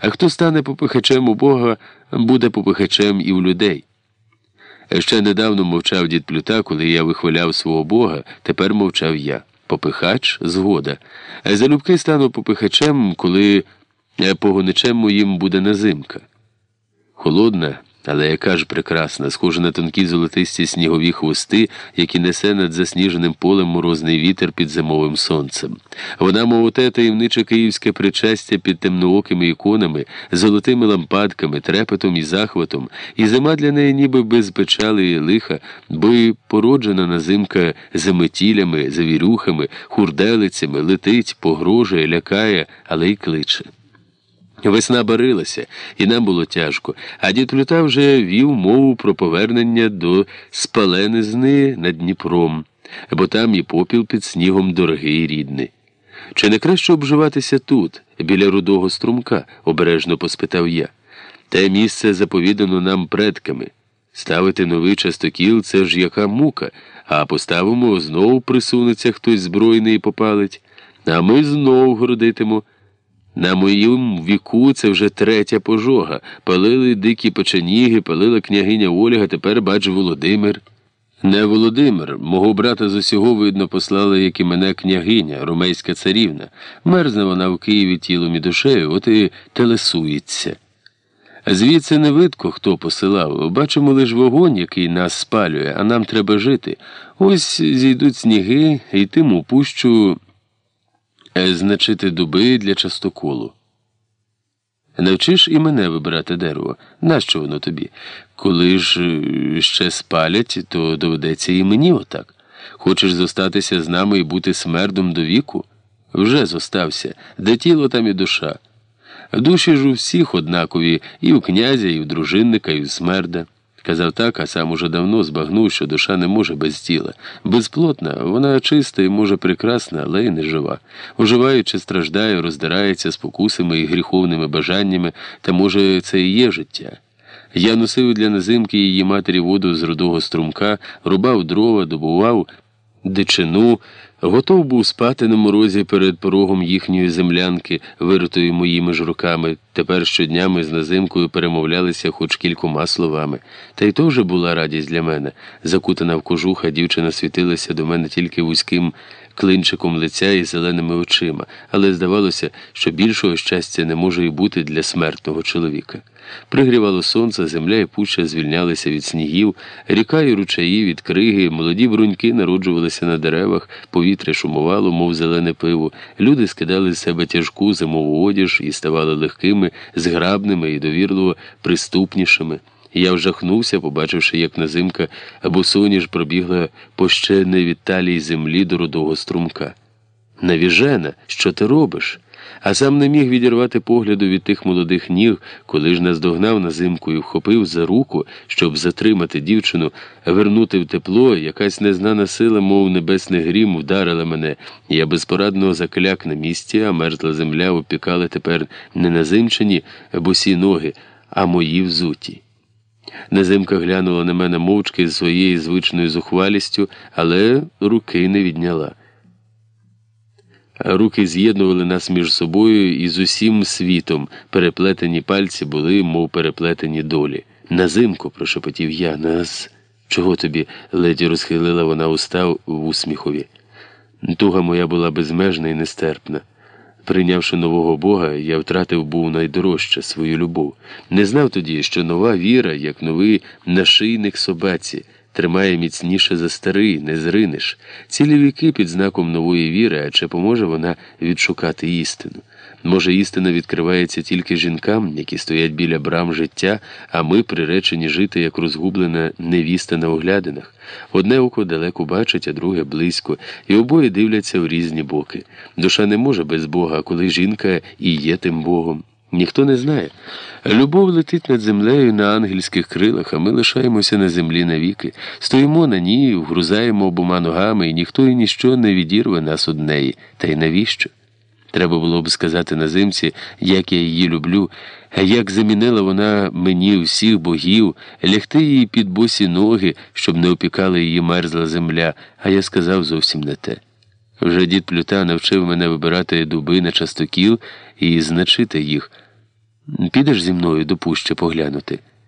А хто стане попихачем у Бога, буде попихачем і у людей. Ще недавно мовчав дід Плюта, коли я вихваляв свого Бога, тепер мовчав я. Попихач згода. Залюбки стану попихачем, коли погоничем моїм буде назимка. Холодна, але яка ж прекрасна, схожа на тонкі золотисті снігові хвости, які несе над засніженим полем морозний вітер під зимовим сонцем. Вона, мов те таємниче київське причастя під темноокими іконами, золотими лампадками, трепетом і захватом, і зима для неї ніби без печали і лиха, бо й породжена назимка заметілями, завірюхами, хурделицями, летить, погрожує, лякає, але й кличе. Весна барилася, і нам було тяжко, а дід Плюта вже вів мову про повернення до спаленизни над Дніпром, бо там і попіл під снігом дорогий і рідний. Чи не краще обживатися тут, біля рудого струмка? обережно поспитав я. Те місце заповідано нам предками. Ставити новий частокіл це ж яка мука, а поставимо знову присунеться хтось збройний і попалить, а ми знов городитимо. На моїм віку це вже третя пожога. Палили дикі печеніги, палила княгиня Ольга, тепер бач Володимир. Не Володимир, мого брата з усього, видно, послала, як і мене княгиня, ромейська царівна. Мерзне вона в Києві тілом і душею, от і телесується. Звідси не видко, хто посилав. Бачимо лише вогонь, який нас спалює, а нам треба жити. Ось зійдуть сніги, і тим упущу. Е, значити дуби для частоколу. Навчиш і мене вибирати дерево. Нащо воно тобі? Коли ж е, ще спалять, то доведеться і мені отак. Хочеш зостатися з нами і бути смердом до віку? Вже зостався, де тіло, там і душа. Душі ж у всіх однакові, і у князя, і у дружинника, і у смерда. Казав так, а сам уже давно збагнув, що душа не може без тіла. Безплотна, вона чиста і може прекрасна, але й не жива. Оживаючи, страждає, роздирається спокусами і гріховними бажаннями, та, може, це і є життя. Я носив для назимки її матері воду з рудого струмка, рубав дрова, добував дичину. Готов був спати на морозі перед порогом їхньої землянки, виритої моїми ж руками. Тепер щодня ми з назимкою перемовлялися хоч кількома словами. Та й то вже була радість для мене. Закутана в кожуха, дівчина світилася до мене тільки вузьким клинчиком лиця і зеленими очима, але здавалося, що більшого щастя не може і бути для смертного чоловіка. Пригрівало сонце, земля і пуща звільнялися від снігів, ріка і ручаї від криги, молоді бруньки народжувалися на деревах, повітря шумувало, мов зелене пиво. Люди скидали з себе тяжку зимову одіж і ставали легкими, зграбними і довірливо приступнішими. Я вжахнувся, побачивши, як назимка або соніж пробігла по ще невідталій землі до рудого струмка. Навіжена, що ти робиш? А сам не міг відірвати погляду від тих молодих ніг, коли ж наздогнав назимку і вхопив за руку, щоб затримати дівчину, вернути в тепло, якась незнана сила, мов небесний грім, вдарила мене. Я безпорадно закляк на місці, а мерзла земля опікала тепер не назимчені босі ноги, а мої взуті. Назимка глянула на мене мовчки з своєю звичною зухвалістю, але руки не відняла. Руки з'єднували нас між собою і з усім світом. Переплетені пальці були, мов переплетені долі. Назимку, прошепотів я, нас. Чого тобі? ледь розхилила вона уста в усміхові. Туга моя була безмежна і нестерпна. Прийнявши нового Бога, я втратив був найдорожче свою любов. Не знав тоді, що нова віра, як новий нашийник собаці, тримає міцніше за старий, не зринеш. Цілі віки під знаком нової віри, а чи поможе вона відшукати істину? Може, істина відкривається тільки жінкам, які стоять біля брам життя, а ми приречені жити, як розгублена невіста на оглядинах. Одне око далеко бачить, а друге близько, і обоє дивляться в різні боки. Душа не може без Бога, коли жінка і є тим Богом. Ніхто не знає. Любов летить над землею на ангельських крилах, а ми лишаємося на землі навіки. Стоїмо на ній, вгрузаємо обома ногами, і ніхто і ніщо не відірве нас од неї. Та й навіщо? Треба було б сказати назимці, як я її люблю, як замінила вона мені всіх богів, лягти її під босі ноги, щоб не опікала її мерзла земля, а я сказав зовсім не те. Вже дід Плюта навчив мене вибирати дуби на частокіл і значити їх. Підеш зі мною до пущі поглянути?